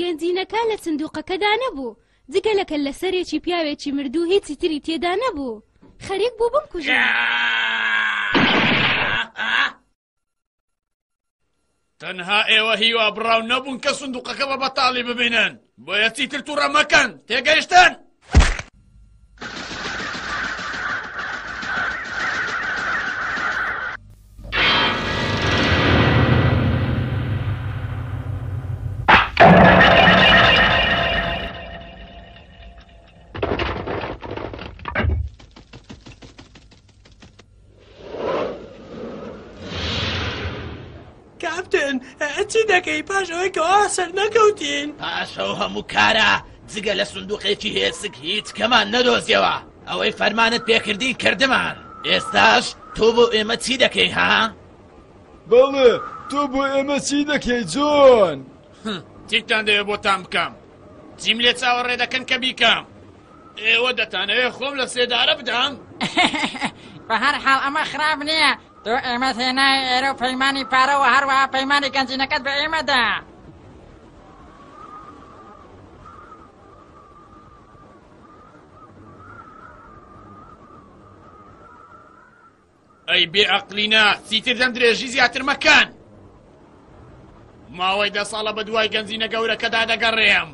گەنجینەکە لە سندوقەکەدا نەبوو جگە لەکە لە سەرێکی پیاوێکی مردوو هیچی تری تێدا نەبوو خەریک بوو بم کوژە تەنها ئێوە هیوا بڕاو نەبوون کە سندوقەکە بە بەتاڵی ببینن بۆیە چیتر تووڕە مەکەن تێگەیشتن کاپتن، چی دەکەی پاش ئەوەی کەوا سەرنەکەوتین؟ پاش ئەو هەموو کارە جگە لە سندوقێکی هێسک هیچ کەمان نەدۆزیەوە ئەوەی فەرمانت پێکردین کردمان ئێستاش تۆ بۆ ئێمە چی دەکەی ها؟ بەڵێ تۆ بۆ ئێمە چی دەکەی جۆن؟ چیتان دەوێ بۆتان بکەم؟ چیم لێ چاوەڕێ دەکەن کە بیکەم؟ ئێوە دەتانەوێ خۆم لە سێدارە بدەم؟ بە هەر حاڵ ئەمە خراپ نییە تۆ ئێمەت هێنای ئێرە و پەیمانی پارەوە هەروەها پەیمانی گەنجینەکەت بە ئێمەدا. ئەی بێ ئەقلینە چیتر دەم درێژی زیاتر مەکەن ماوەی دە ساڵە بە دوای گەنجینە گەورەکەدا دەگەڕێم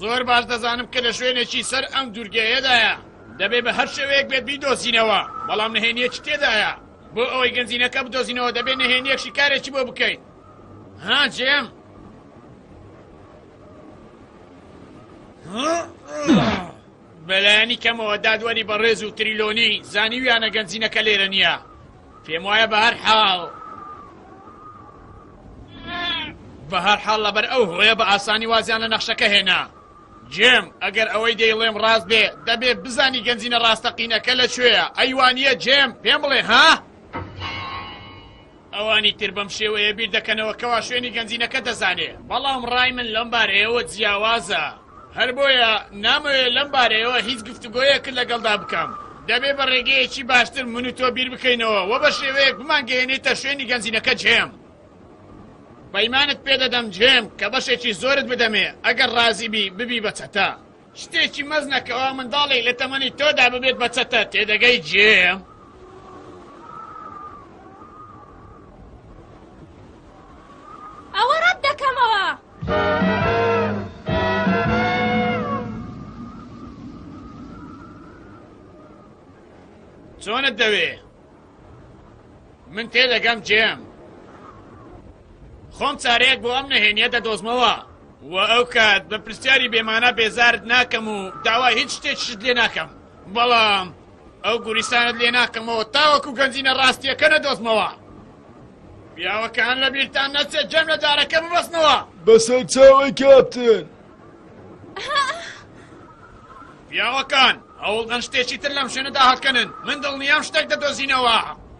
زۆر باش دەزانم کە لە شوێنێکی سەر ئەم دوورگەیەدایە دەبێ بە هەر شێوەیەک بێت بیدۆزینەوە بەڵام نهێنیەکی تێدایە بۆ ئەوەی گەنجینەکە بدۆزینەوە دەبێت نهێنیەک شیکارێکی بۆ بکەیت ها جێم بەلایەنی کەمەوە دادوەری بەڕێز و تریلۆنی زانیویانە گەنجینەکە لێرە نییە پێم وایە بە هەر حاڵ بە هەر حاڵ لەبەر ئەو هۆیە بە ئاسانی وازیان لە نەخشەکە هێنا جێم ئەگەر ئەوەی دەیڵێم ڕاست بێ دەبێ بزانی گەنجینە ڕاستەقینەکە لە کوێە ئەیوانە جێم پێم بڵێ ها؟ ئەوانی تر بەم شێوەیە بیر دەکەنەوە کەوا شوێنی گەنجینەکە دەزانێ بەڵام ڕای من لەم بارەیەوە جیاوازە هەر بۆیە نامەوێ لەم بارەیەوە هیچ گفتوگۆیەکت لەگەڵدا بکەم. دەبێ بە ڕێگەیەکی باشتر من و تۆ بیر بکەینەوە و بە شێوەیەک بمانگەیەنێیتە شوێنی گەنجینەکە جێم. پەیمانت پێ دەدەم جێم کە بەشێکی زۆرت بدەمێ ئەگەر ڕازی بی ببی بە چەتە. شتێکی مەزنە کەوا منداڵێک لە تەمەنی تۆدا ببێت بە چەتە، تێدەگەی جێم؟ ئەوە ڕەت دەکەمەوە. چۆنت دەوێ من تێ دەگەم جێم خۆم چارەیەک بۆ ئەم نەهێنیە دەدۆزمەوە و ئەو کات بە پرسیاری بێمانە بێزارت ناکەم و داوا هیچ شتێکشت لێ ناکەم بەڵام ئەو گوریسانت لێ ناکەمەوە تاوەکو گەنجینە ڕاستیەکە نەدۆزمەوە پیاوەکان لە بیرتان نەچێت جەم لە دارەکە ببەستنەوە بەسەر چاوی کاپتن پیاوەکان هەوڵدەن شتێکی تر لەم شوێنەدا هەڵکەنن من دڵنیام شتێک دەدۆزینەوە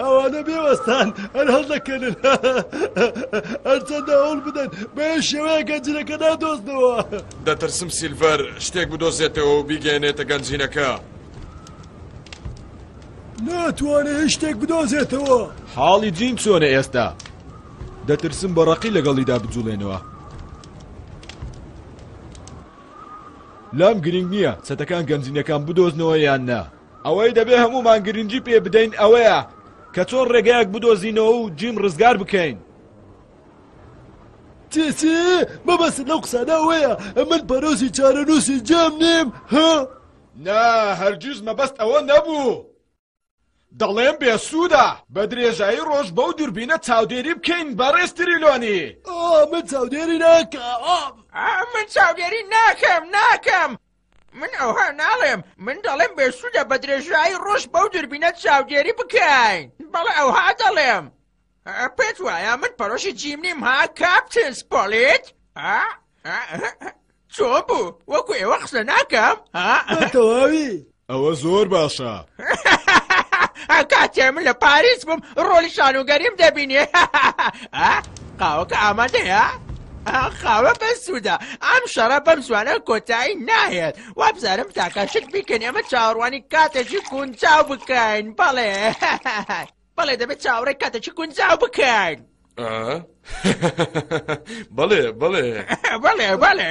ئەوانە بێوەستان هەر هەڵدەکەنن هەرچەندە هەوڵ بدەن بێ شێوەیەکە جنەکە نادۆزنەوە دەترسم سیلڤەر شتێک بدۆزێتەوە و بیگەێنێتە گەنجینەکە ناتوانێت هیچ شتێک بدۆزێتەوە حاڵی جین چۆنە ئێستا دەترسم بە ڕقی لەگەڵیدا بجوڵێنەوە لام گرنگ نییە چەتەکان گەنجینەکان بدۆزنەوە یان نا ئەوەی دەبێ هەموومان گرنگی پێ بدەین ئەوەیە کە چۆن ڕێگەیەک بدۆزینەوە و جیم ڕزگار بکەین چێچێ مەبەست لەو قسانەوەیە من پەرۆسی چارەنووسی جام نیم ها نا هەرگیز مەبەست ئەوە نەبوو دەڵێم بێسوودە بە درێژایی ڕۆژ بەو دووربینە چاودێری بکەین بەڕێز تریلۆنی من چاودێری ناکە من چاودێری ناکەم ناکەم من ئەوها ناڵێم من دەڵێم بێسوودە بە درێژایی ڕۆژ بەو دوربینە چاودێری بکەین بەڵێ ئەوها دەڵێم پێت وایە من پەرۆشی جیم نیم ها کاپتنس پۆلیت چۆ بوو وەکو ئێوە قسە ناکەم تەواوی ئەوە زۆر باشە کاتێ من لە پاریس بووم ڕۆلی شانوگەریم دەبینێ قاوەکە ئامادەیە؟ قاوە بەسوودە ئەم شەڕە بەم زوانە کۆتایی ناهێت وابزانم تاکە شت بیکەن ئێمە چاوەڕوانی کاتێکی گونجاو بکەین بەڵێ بەڵێ دەبێت چاوەڕێ کاتێکی گونجاو بکەین بەڵێ بەڵێ بەڵێ بەڵێ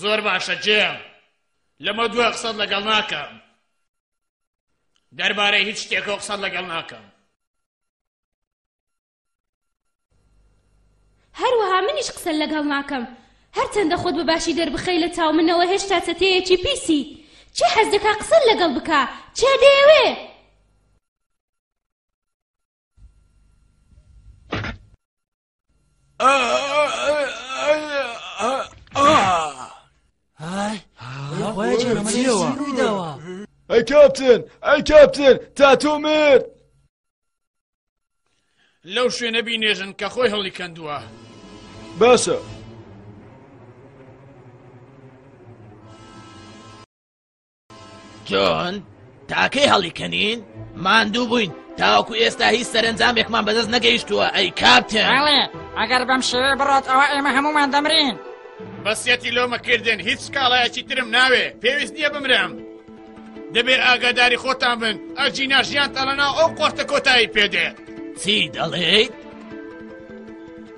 زۆر باشە جێم لەمە دووە قسەت لەگەڵ ناکەم دەربارەی هیچ شتێکەوە قسەت لەگەڵ ناکەم هەروەها منیش قسە لەگەڵ ناکەم هەرچەندە خۆت بە باشی دەربخەی لە چاو منەوە هێشتا چەتەیەکی پیسی چی حەز دەکا قسە لەگەڵ بکە چێ دەیەوێ ئەی کاپتن ئەی کاپتن تاتۆ مرد لەو شوێنە بینێژن کە خۆی هەڵی کەندووە باشە جۆن، تاکەی هەڵیکەنین؟ ماندوو بووین تاوەکو ئێستا هیچ سەرنجامێکمان بەدەست نەگەیشتووە ئەی کاپتێن ئەڵێ ئەگەر بەم شێوێ بڕات ئەوە ئێمە هەمومان دەمرین بەسیەتی لۆمەکردن هیچ سکاڵایەکی ترم ناوێ پێویست نییە بمرم دەبێ ئاگاداری خۆتان بن ئەرجی ناژیان تەڵەنا ئەو قۆرتە کۆتایی پێدێ چی دەڵێیت؟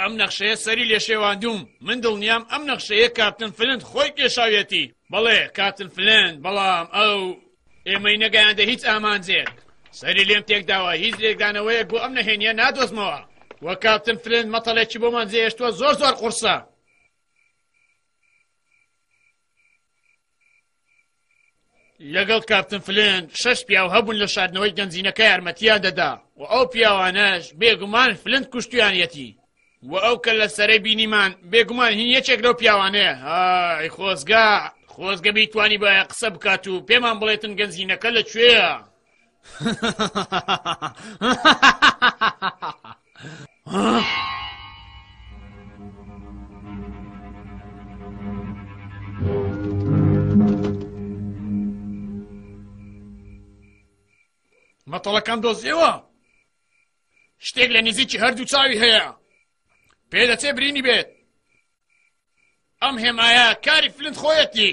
ئەم نەخشەیە سەری لێ شێواندووم. من دڵنیام ئەم نەخشەیە کاپتن فلنت خۆی کێشاویەتی. بەڵێ، کاپتن فلنت، بەڵام ئەو. ئێمەی نەگەیاندە هیچ ئامانجێک. سەری لێم تێکداوە، هیچ لێکدانەوەیەک بۆ ئەم نەهێنییە نادۆزمەوە. وە کاپتن فلنت مەتەڵێکی بۆمان جێهێشتووە زۆر زۆر قورسە. لەگەڵ کاپتن فلێن شەش پیاو هەبوون لە شاردنەوەی گەنجینەکە یارمەتیان دەدا و ئەو پیاوانەش بێگومان فلند کوشتویانەتی و ئەو کە لە سەرەی بینیمان بێگومان هین یەکێک لەو پیاوانەیە های خۆزگە خۆزگە بیتوانی باە قسە بکات و پێمان بڵێتن گەنجینەکە لە کوێە مەتەڵەکان دۆزیەوە شتێک لە نزیکی هەردوو چاوی هەیە پێ دەچێ برینی بێت ئەم هێمایە کاری فلند خۆیەتی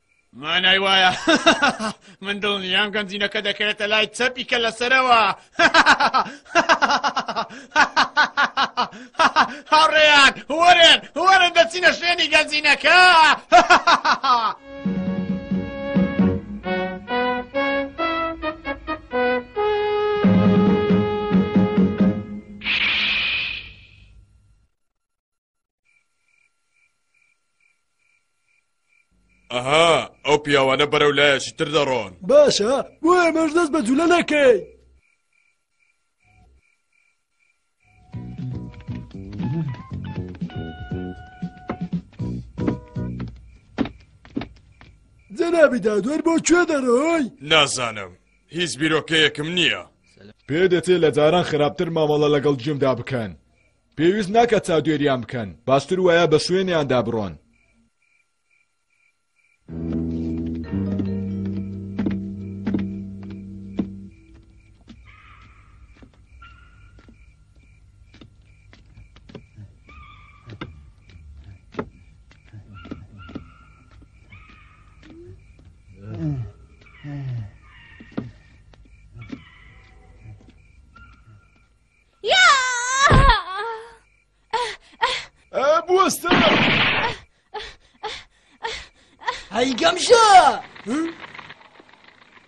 مانای وایە من دڵنیام گەنجینەکە دەکەوێتە لای چەپی کە لەسەرەوە هاوڕێیان وەرێن وەرن دەچینە شوێنی گەنجینەکە ئەها ئەو پیاوانە بەرەو لایەکی تر دەڕۆن باشە بۆ ئێمەش دەست بە جولە نەکەی جەنابی دادوەر بۆ کوێ دەڕۆی نازانم هیچ بیرۆکەیەکم نییە پێ دەچێت لە جاران خراپتر مامەڵە لەگەڵ جیمدا بکەن پێویست ناکات چاودێریان بکەن باشتر وایە بە شوێنیاندا بڕۆن. بوەستە هەی گەمژە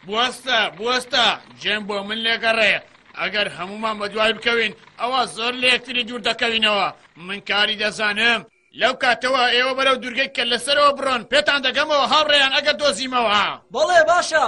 بوەستە بوەستە جێم بۆ من لێگەڕێ ئەگەر هەمومان بە دوای بکەوین ئەوە زۆر لە یەکتری دوور دەکەوینەوە من کاری دەزانم لەو کاتەوە ئێوە بەرەو دوورگەی کە لەسەرەوە بڕۆن پێتان دەگەمەوە هاوڕێیان ئەگە دۆزیمەوە بەڵێ باشە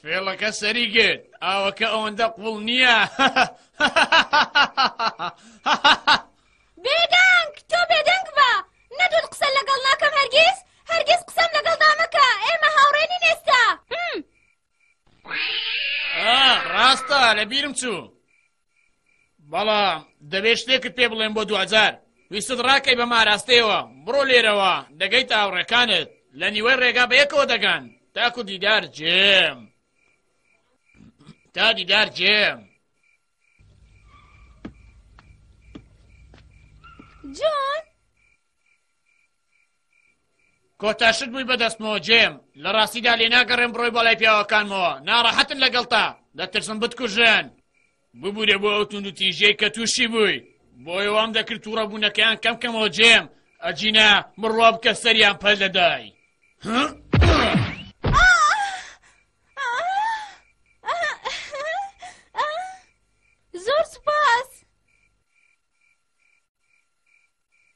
فێڵەکە سەری گرت ئاوەکە ئەوەندە قوڵ نییە بێدەنگ تۆ بێدەنگ بە نەدوت قسە لەگەڵ ناکەم هەرگیز هەرگیز قسەم لەگەڵ دامەکە ئێمە هاوڕێنی نێستا ڕاستە لە بیرم چوو بەڵام دەبێ شتێکت پێ بڵێن بۆ دوجار ویستت ڕاکەی بە ماراستەوە بڕۆ لێرەوە دەگەیت ئاوڕەکانت لە نیوەی ڕێگا بە یەکەوە دەگەن تاکو دیدار جێم تا دیدار جێم جۆن کۆتا شت بووی بەدەستمەوە جێم لە ڕاستیدا لێ ناگەڕێم بڕۆی بەڵای پیاوەکانمەوە ناڕەحەتن لەگەڵتا دەترسم بتکوژن ببوورە بۆ ئەو تونند و تیژەی کە تووشی بووی بۆیە وام دەکرد تووڕە بوونەکەیان کەم کەمەوە جێم ئەجینا بڕوا بکە سەریان پەل دەدای زۆر سپاس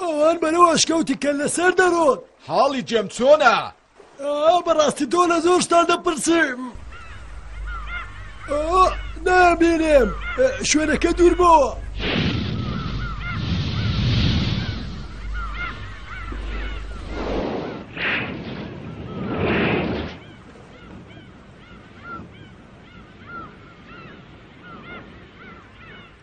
ئەوان بەرەو ئەشکەوتی کە لەسەر دەڕۆن حاڵی جێم چۆنە؟ بەڕاستی تۆ لە زۆر شتان دەپرسیم نابێنێم شوێنەکە دوور بۆوە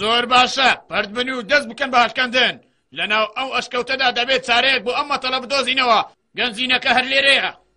زۆر باشە پرد بن و دەست بکەن بە هەشکەندن لەناو ئەو ئەشکەوتەدا دەبێت چارەیەک بۆ ئەم مەتەڵە بدۆزینەوە گەنجینەکە هەر لێرەیە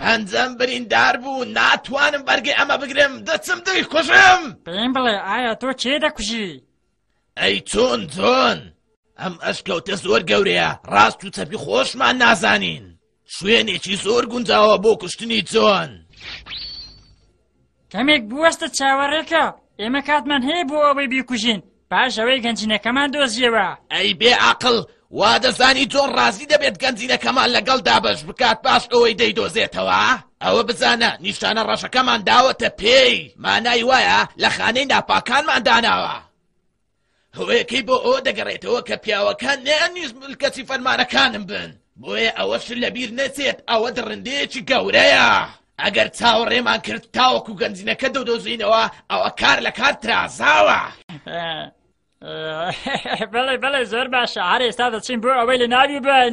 پەنجەم بریندار بوو ناتوانم بەرگی ئەمە بگرم دەچم دەی خوشم پێم بڵێ ئایا تۆ کێ دەکوژی ئەی چۆن جۆن ئەم ئەشکەوتە زۆر گەورەیە ڕاست و چەپی خۆشمان نازانین شوێنێکی زۆر گونجاوە بۆ کوشتنی جۆن. کەمێک بوەستە چاوەڕێکە ئێمە کاتمان هەیە بۆ ئەوەی بیکوژین پاش ئەوەی گەنجینەکەمان دۆزیەوە ئەی بێ ئاقل وا دەزانی جۆن ڕازی دەبێت گەنجینەکەمان لەگەڵ دابش بکات پاش ئەوەی دەیدۆزێتەوە ئەوە بزانە نیشانە ڕەشەکەمان داوەتە پێی مانای وایە لە خانەی ناپاکانمان داناوە هۆیەکەی بۆ ئەوە دەگەڕێتەوە کە پیاوەکان نیانویست ملکەچی فەرمانەکانم بن بۆیە ئەوەش لەبیر نەچێت ئەوە دڕندەیەکی گەورەیە ئەگەر چاوەڕێمان کرد تاوەکو گەنجینەکە دەدۆزینەوە ئەوە کار لە کار ترازاوە بڵێ بڵێ زۆر باشە هەر ئێستا دەچین بۆ ئەوەی لە ناوی بن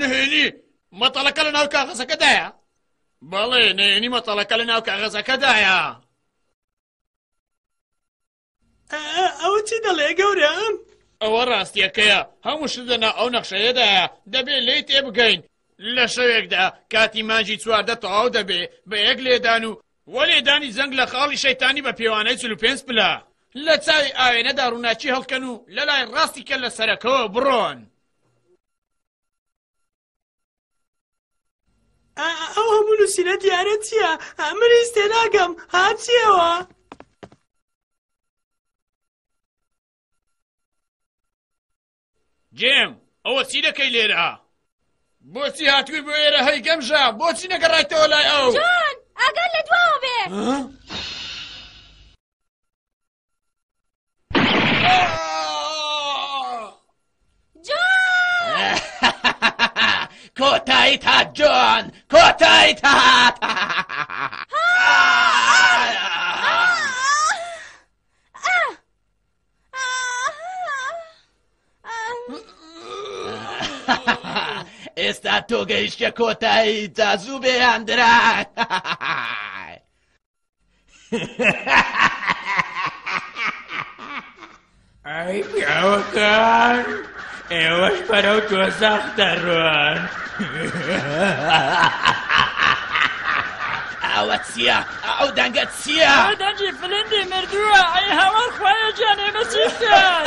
نهێنی مەتەڵەکە لە ناو کاغەزەکەدایە بەڵێ نهێنی مەتەڵەکە لە ناو کاغەزەکەدایە ئەوە چی دەڵێ گەورەم ئەوە ڕاستیەکەیە هەموو شدەنا ئەو نەخشەیەدایە دەبێ لی تێ بگەین لە شەوێکدا کاتی مانجی چواردە تەواو دەبێ بە یەک لێدان و و لێدانی جەنگ لە خاڵی شەیتانی بە پێوانەی چل و پێنج پلە. لە چاوی ئاوێنەدا ڕووناکی هەڵکەن و لە لای ڕاستی کەللەسەرەکەوە بڕۆن. ئەو هەموو نووسینە دیارە چییە؟ من هیچ تێناگەم، ها چییەوە؟ جێم ئەوە چی دەکەی لێرە بۆچی هاتووی بۆ ئێرە هەی گەمژە بۆچی نەگەڕایتەوە لای ئەو جان ئەگەر لە دواوە بێ کۆتایی تا جۆن کۆتایی تا ئێستا تۆ گەیشتە کۆتایی جازوو بێیان درا ئەی پیاوەکان ئێوەش بەرەو دۆزەخ دەڕۆن. ئەوە چییە ئەو دەنگە چییە دەنگی فلندی مردووە ئەی هاوار خوایە گیان ئێمە چی بکەین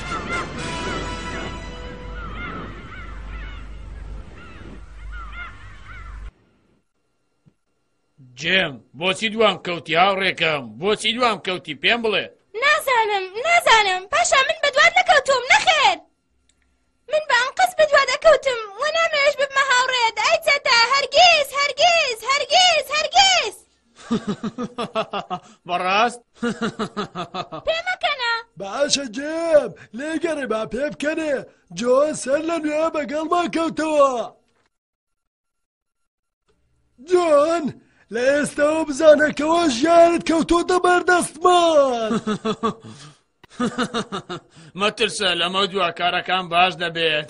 جێم بۆچی دوام کەوتی هاوڕێکەم بۆچی دوام کەوتی پێم بڵێ نازانم نازانم پاشا من بەدوات نەکەوتوم نەخێر من بە ئەنقەز بەدوا دەکەوتم وە نامەوێش ببمە هاوڕێت ئەی چەتە هەرگیز هەرگیز هەرگیز هەرگیز بەڕاست پێمەکەنە باشە جێم لێگەڕێ با پێ بکەنێ جۆ سەر لە نوێ بەگەڵمان کەوتەوە جۆن لە ئێستاەوە بزانەکەەوە ژیانت کەوتۆتە بەردەستمان مەترسە لەمە دوا کارەکان باش دەبێت.